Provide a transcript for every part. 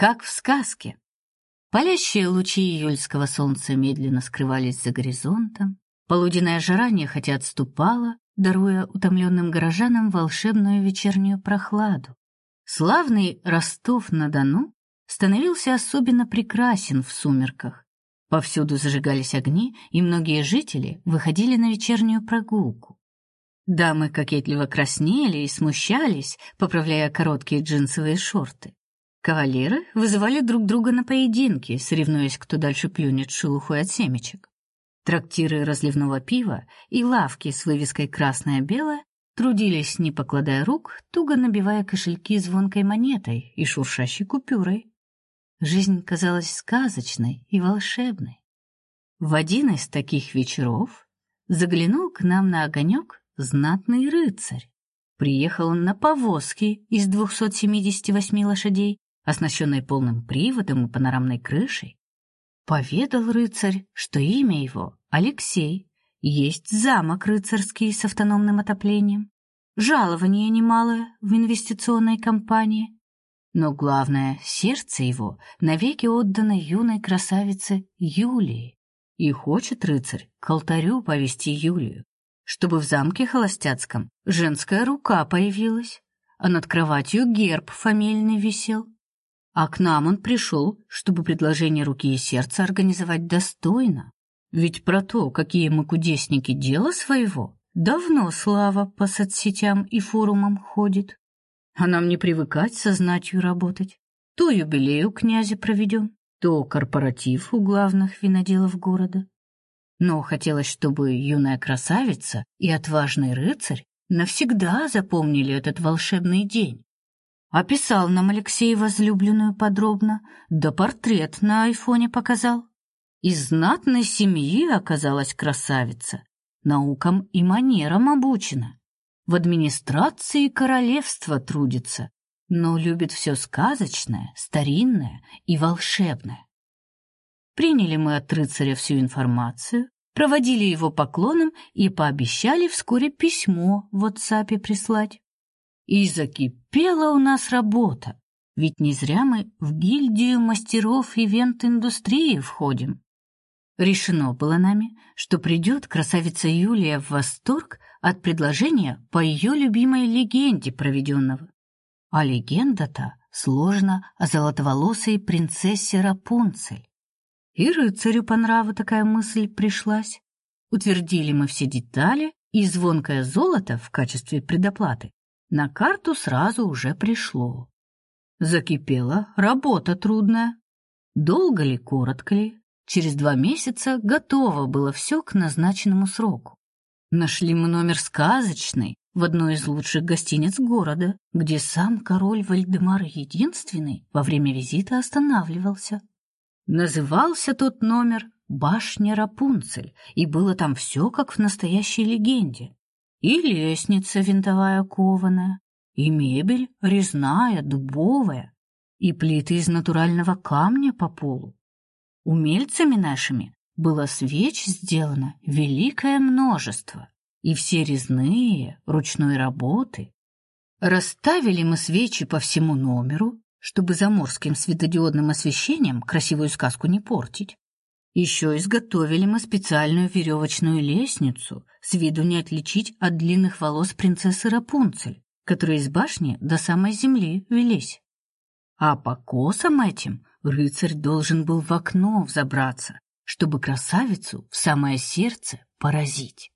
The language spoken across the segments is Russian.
как в сказке. Палящие лучи июльского солнца медленно скрывались за горизонтом, полуденная жара нехотя отступала, даруя утомленным горожанам волшебную вечернюю прохладу. Славный Ростов-на-Дону становился особенно прекрасен в сумерках. Повсюду зажигались огни, и многие жители выходили на вечернюю прогулку. Дамы кокетливо краснели и смущались, поправляя короткие джинсовые шорты. Кавалеры вызывали друг друга на поединки, соревнуясь, кто дальше плюнет шелухой от семечек. Трактиры разливного пива и лавки с вывеской красное-белое трудились, не покладая рук, туго набивая кошельки звонкой монетой и шуршащей купюрой. Жизнь казалась сказочной и волшебной. В один из таких вечеров заглянул к нам на огонек знатный рыцарь. Приехал он на повозке из 278 лошадей, оснащенной полным приводом и панорамной крышей. Поведал рыцарь, что имя его Алексей, есть замок рыцарский с автономным отоплением, жалование немалое в инвестиционной компании, но главное, сердце его навеки отдано юной красавице Юлии. И хочет рыцарь к алтарю повести Юлию, чтобы в замке холостяцком женская рука появилась, а над кроватью герб фамильный висел. А к нам он пришел, чтобы предложение руки и сердца организовать достойно. Ведь про то, какие мы кудесники дела своего, давно слава по соцсетям и форумам ходит. А нам не привыкать со знатью работать. То юбилей у князя проведем, то корпоратив у главных виноделов города. Но хотелось, чтобы юная красавица и отважный рыцарь навсегда запомнили этот волшебный день. Описал нам Алексей возлюбленную подробно, да портрет на айфоне показал. Из знатной семьи оказалась красавица, наукам и манерам обучена в администрации королевства трудится, но любит все сказочное, старинное и волшебное. Приняли мы от рыцаря всю информацию, проводили его поклоном и пообещали вскоре письмо в WhatsApp прислать. И закипела у нас работа, ведь не зря мы в гильдию мастеров ивент-индустрии входим. Решено было нами, что придет красавица Юлия в восторг от предложения по ее любимой легенде проведенного. А легенда-то сложна о золотоволосой принцессе Рапунцель. И рыцарю по нраву такая мысль пришлась. Утвердили мы все детали, и звонкое золото в качестве предоплаты на карту сразу уже пришло. Закипела работа трудная. Долго ли, коротко ли, через два месяца готово было все к назначенному сроку. Нашли мы номер сказочный в одной из лучших гостиниц города, где сам король Вальдемар единственный во время визита останавливался. Назывался тот номер Башня Рапунцель, и было там все как в настоящей легенде. И лестница винтовая кованая, и мебель резная, дубовая, и плиты из натурального камня по полу. Умельцами нашими было свеч сделано великое множество, и все резные, ручной работы. Расставили мы свечи по всему номеру, чтобы заморским светодиодным освещением красивую сказку не портить. Еще изготовили мы специальную веревочную лестницу, с виду не отличить от длинных волос принцессы Рапунцель, которые из башни до самой земли велись. А по косам этим рыцарь должен был в окно взобраться, чтобы красавицу в самое сердце поразить.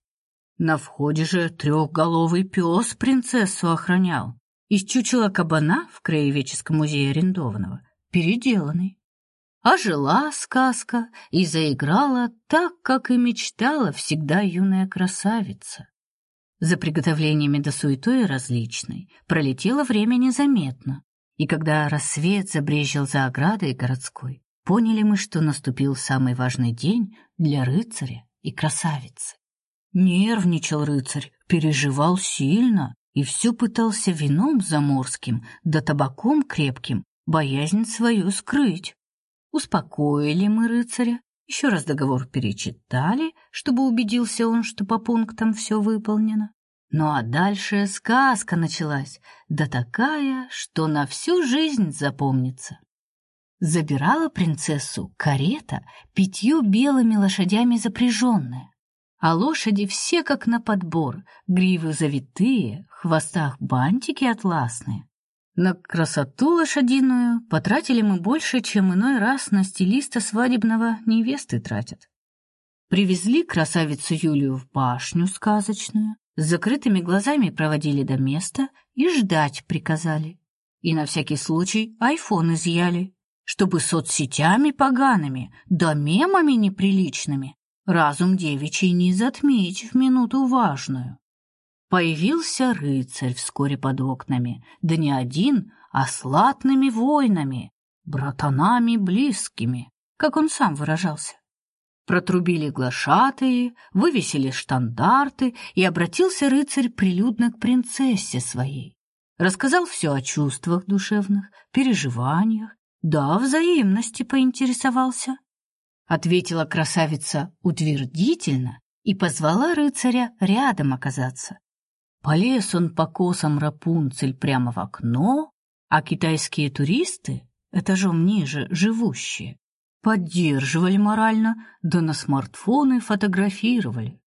На входе же трехголовый пес принцессу охранял. Из чучела кабана в краеведческом музее арендованного, переделанный. А жила сказка и заиграла так, как и мечтала всегда юная красавица. За приготовлениями до суетой различной пролетело время незаметно, и когда рассвет забрезжил за оградой городской, Поняли мы, что наступил самый важный день для рыцаря и красавицы. Нервничал рыцарь, переживал сильно и все пытался вином заморским да табаком крепким боязнь свою скрыть. Успокоили мы рыцаря, еще раз договор перечитали, чтобы убедился он, что по пунктам все выполнено. Ну а дальше сказка началась, да такая, что на всю жизнь запомнится. Забирала принцессу карета пятью белыми лошадями запряженная, а лошади все как на подбор, гривы завитые, в хвостах бантики атласные. На красоту лошадиную потратили мы больше, чем иной раз на стилиста свадебного невесты тратят. Привезли красавицу Юлию в башню сказочную, с закрытыми глазами проводили до места и ждать приказали. И на всякий случай айфон изъяли, чтобы соцсетями погаными, да мемами неприличными разум девичий не затмить в минуту важную. Появился рыцарь вскоре под окнами, да не один, а с латными воинами, братанами близкими, как он сам выражался. Протрубили глашатые, вывесили штандарты, и обратился рыцарь прилюдно к принцессе своей. Рассказал все о чувствах душевных, переживаниях, да, взаимности поинтересовался. Ответила красавица утвердительно и позвала рыцаря рядом оказаться. Полез он по косам Рапунцель прямо в окно, а китайские туристы, этажом ниже живущие, поддерживали морально, да на смартфоны фотографировали.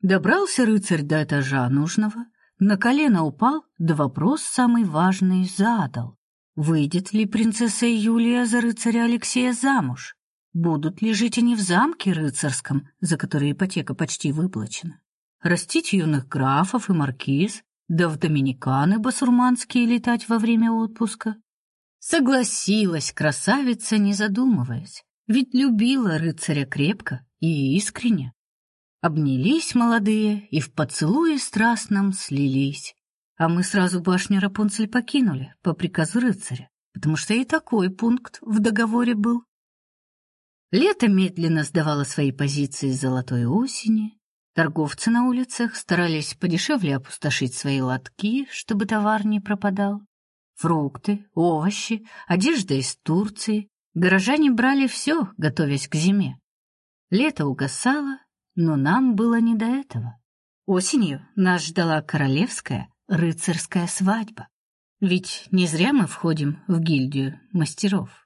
Добрался рыцарь до этажа нужного, на колено упал, да вопрос самый важный задал. Выйдет ли принцесса Юлия за рыцаря Алексея замуж? Будут ли жить они в замке рыцарском, за который ипотека почти выплачена? Растить юных графов и маркиз, да в доминиканы басурманские летать во время отпуска. Согласилась красавица, не задумываясь, ведь любила рыцаря крепко и искренне. Обнялись молодые и в поцелуе страстном слились. А мы сразу башню Рапунцель покинули по приказу рыцаря, потому что и такой пункт в договоре был. Лето медленно сдавало свои позиции золотой осени, Торговцы на улицах старались подешевле опустошить свои лотки, чтобы товар не пропадал. Фрукты, овощи, одежда из Турции. Горожане брали все, готовясь к зиме. Лето угасало, но нам было не до этого. Осенью нас ждала королевская рыцарская свадьба. Ведь не зря мы входим в гильдию мастеров.